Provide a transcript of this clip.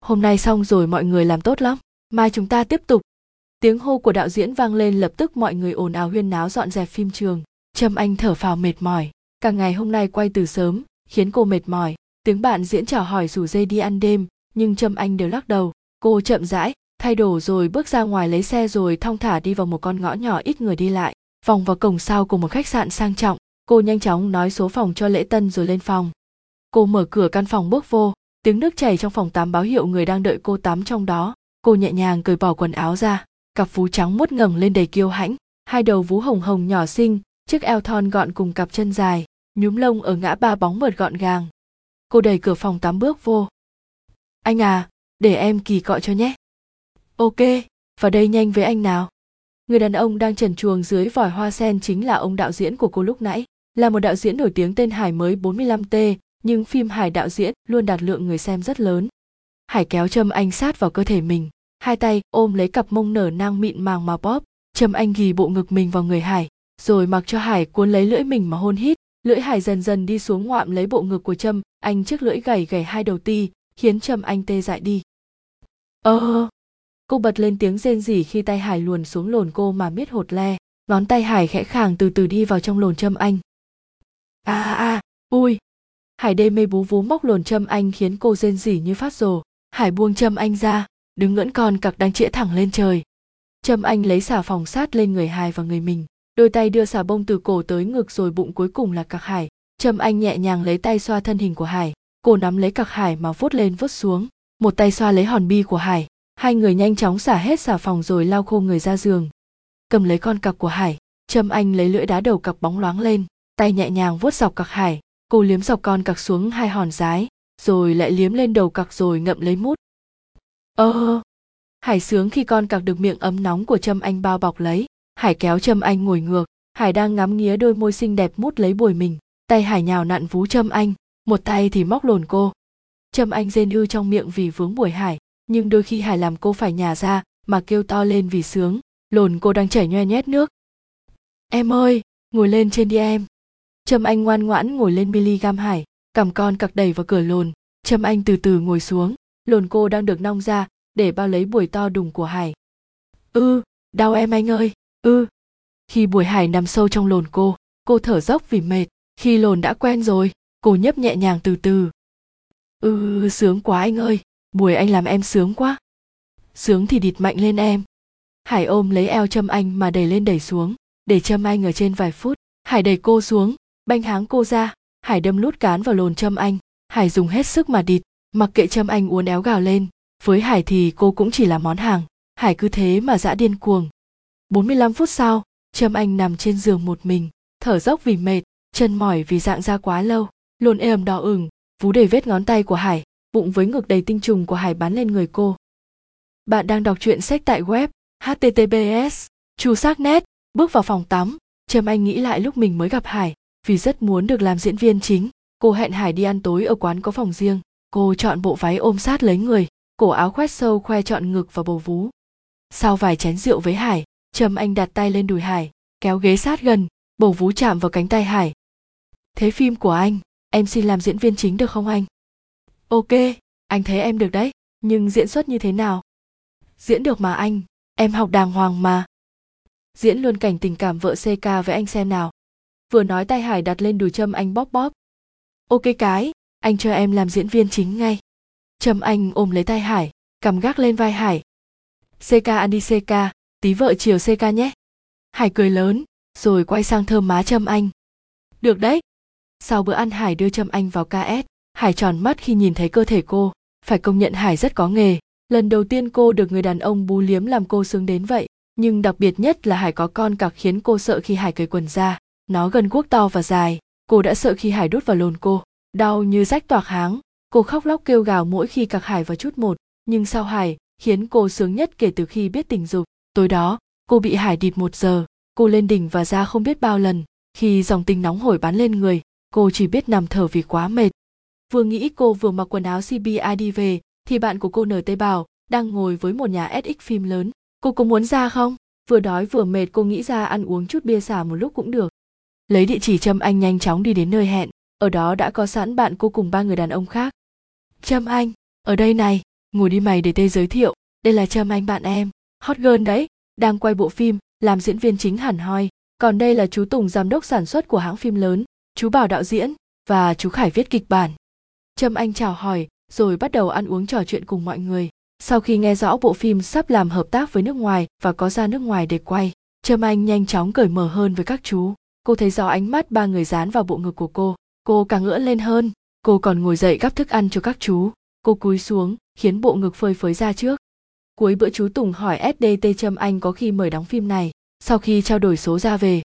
hôm nay xong rồi mọi người làm tốt lắm. Mai chúng ta tiếp tục. Tiếng hô của đạo diễn vang lên lập tức mọi người ồn ào huyên náo dọn dẹp phim trường. Trâm anh thở phào mệt mỏi. Cả ngày hôm nay quay từ sớm, khiến cô mệt mỏi. Tiếng bạn diễn chào hỏi rủ dây đi ăn đêm, nhưng trâm anh đều lắc đầu. Cô chậm rãi, thay đồ rồi bước ra ngoài lấy xe rồi thong thả đi vào một con ngõ nhỏ ít người đi lại. Vòng vào cổng sau của một khách sạn sang trọng. Cô nhanh chóng nói số phòng cho lễ tân rồi lên phòng. Cô mở cửa căn phòng bước vô tiếng nước chảy trong phòng tắm báo hiệu người đang đợi cô tắm trong đó. Cô nhẹ nhàng cởi bỏ quần áo ra cặp vú trắng muốt ngẩng lên đầy kiêu hãnh hai đầu vú hồng hồng nhỏ xinh chiếc eo thon gọn cùng cặp chân dài nhúm lông ở ngã ba bóng mượt gọn gàng. Cô đẩy cửa phòng tắm bước vô. Anh à để em kỳ cọ cho nhé. Ok vào đây nhanh với anh nào. Người đàn ông đang trần chuồng dưới vòi hoa sen chính là ông đạo diễn của cô lúc nãy là một đạo diễn nổi tiếng tên Hải mới 45T, nhưng phim Hải đạo diễn luôn đạt lượng người xem rất lớn. Hải kéo Trâm Anh sát vào cơ thể mình, hai tay ôm lấy cặp mông nở nang mịn màng mà bóp, Trâm Anh ghì bộ ngực mình vào người Hải, rồi mặc cho Hải cuốn lấy lưỡi mình mà hôn hít, lưỡi Hải dần dần đi xuống ngoạm lấy bộ ngực của Trâm, anh trước lưỡi gầy gầy hai đầu ti, khiến Trâm Anh tê dại đi. Ơ, cô bật lên tiếng rên rỉ khi tay Hải luồn xuống lồn cô mà miết hột le, ngón tay Hải khẽ khàng từ từ đi vào trong lồn Trâm Anh. A a a, à. à Hải đê mê bú vú móc lồn châm Anh khiến cô rên rỉ như phát rồ. Hải buông châm Anh ra, đứng ngỡn con cặc đang chĩa thẳng lên trời. Châm Anh lấy xà phòng sát lên người Hải và người mình, đôi tay đưa xà bông từ cổ tới ngực rồi bụng cuối cùng là cặc Hải. Trâm Anh nhẹ nhàng lấy tay xoa thân hình của Hải, cô nắm lấy cặc Hải mà vuốt lên vuốt xuống, một tay xoa lấy hòn bi của Hải. Hai người nhanh chóng xả hết xà phòng rồi lau khô người ra giường. Cầm lấy con cặc của Hải, Trâm Anh lấy lưỡi đá đầu cặc bóng loáng lên, tay nhẹ nhàng vuốt dọc cặc Hải, cô liếm dọc con cặc xuống hai hòn rái, rồi lại liếm lên đầu cặc rồi ngậm lấy mút. Ơ, Hải sướng khi con cặc được miệng ấm nóng của Trâm Anh bao bọc lấy, Hải kéo Trâm Anh ngồi ngược, Hải đang ngắm nghía đôi môi xinh đẹp mút lấy bồi mình, tay Hải nhào nặn vú Trâm Anh, một tay thì móc lồn cô. Trâm Anh rên ư trong miệng vì vướng buổi Hải, nhưng đôi khi Hải làm cô phải nhà ra mà kêu to lên vì sướng, lồn cô đang chảy nhoe nhét nước. Em ơi, ngồi lên trên đi em. Trâm Anh ngoan ngoãn ngồi lên miligam Hải, cầm con cặc đẩy vào cửa lồn, Trâm Anh từ từ ngồi xuống, lồn cô đang được nong ra để bao lấy buổi to đùng của Hải. Ư, đau em anh ơi, ư. Khi buổi Hải nằm sâu trong lồn cô, cô thở dốc vì mệt, khi lồn đã quen rồi, cô nhấp nhẹ nhàng từ từ. Ư, sướng quá anh ơi, buổi anh làm em sướng quá. Sướng thì địt mạnh lên em. Hải ôm lấy eo Trâm Anh mà đẩy lên đẩy xuống, để Trâm Anh ở trên vài phút. Hải đẩy cô xuống, banh háng cô ra, Hải đâm lút cán vào lồn Trâm Anh. Hải dùng hết sức mà địt, mặc kệ Trâm Anh uốn éo gào lên. Với Hải thì cô cũng chỉ là món hàng, Hải cứ thế mà dã điên cuồng. 45 phút sau, Trâm Anh nằm trên giường một mình, thở dốc vì mệt, chân mỏi vì dạng ra quá lâu, lồn êm đỏ ửng, vú đầy vết ngón tay của Hải, bụng với ngực đầy tinh trùng của Hải bắn lên người cô. Bạn đang đọc truyện sách tại web https chu xác net bước vào phòng tắm trâm anh nghĩ lại lúc mình mới gặp hải vì rất muốn được làm diễn viên chính. Cô hẹn hải đi ăn tối ở quán có phòng riêng. Cô chọn bộ váy ôm sát lấy người, cổ áo khoét sâu khoe trọn ngực và bầu vú. Sau vài chén rượu với hải, trâm anh đặt tay lên đùi hải, kéo ghế sát gần, bầu vú chạm vào cánh tay hải. Thế phim của anh, em xin làm diễn viên chính được không anh? Ok, anh thấy em được đấy, nhưng diễn xuất như thế nào? Diễn được mà anh, em học đàng hoàng mà. Diễn luôn cảnh tình cảm vợ ck với anh xem nào vừa nói tay hải đặt lên đùi trâm anh bóp bóp. Ok cái, anh cho em làm diễn viên chính ngay. Trâm anh ôm lấy tay hải cầm gác lên vai hải ck ăn đi ck tí vợ chiều ck nhé. Hải cười lớn, rồi quay sang thơm má trâm anh. Được đấy. Sau bữa ăn hải đưa trâm anh vào ks hải tròn mắt khi nhìn thấy cơ thể cô. Phải công nhận hải rất có nghề. Lần đầu tiên cô được người đàn ông bú liếm làm cô sướng đến vậy. Nhưng đặc biệt nhất là hải có con cặc khiến cô sợ khi hải cởi quần ra nó gần guốc to và dài. Cô đã sợ khi hải đút vào lồn cô. Đau như rách toạc háng. Cô khóc lóc kêu gào mỗi khi cặc hải vào chút một. Nhưng sau hải, khiến cô sướng nhất kể từ khi biết tình dục. Tối đó, cô bị hải địt một giờ. Cô lên đỉnh và ra không biết bao lần. Khi dòng tình nóng hổi bắn lên người, cô chỉ biết nằm thở vì quá mệt. Vừa nghĩ cô vừa mặc quần áo cbi đi về, thì bạn của cô nt bảo, đang ngồi với một nhà sx phim lớn. Cô có muốn ra không? Vừa đói vừa mệt, cô nghĩ ra ăn uống chút bia xả một lúc cũng được lấy địa chỉ trâm anh nhanh chóng đi đến nơi hẹn, ở đó đã có sẵn bạn cô cùng ba người đàn ông khác. Trâm anh, ở đây này, ngồi đi mày để tê giới thiệu, đây là trâm anh bạn em, hot girl đấy, đang quay bộ phim, làm diễn viên chính hẳn hoi, còn đây là chú tùng giám đốc sản xuất của hãng phim lớn, chú bảo đạo diễn, và chú khải viết kịch bản. Trâm anh chào hỏi, rồi bắt đầu ăn uống trò chuyện cùng mọi người. Sau khi nghe rõ bộ phim sắp làm hợp tác với nước ngoài và có ra nước ngoài để quay, trâm anh nhanh chóng cởi mở hơn với các chú cô thấy rõ ánh mắt ba người dán vào bộ ngực của cô. Cô càng ngỡ lên hơn. Cô còn ngồi dậy gắp thức ăn cho các chú. Cô cúi xuống, khiến bộ ngực phơi phới ra trước. Cuối bữa chú tùng hỏi sdt trâm anh có khi mời đóng phim này. Sau khi trao đổi số ra về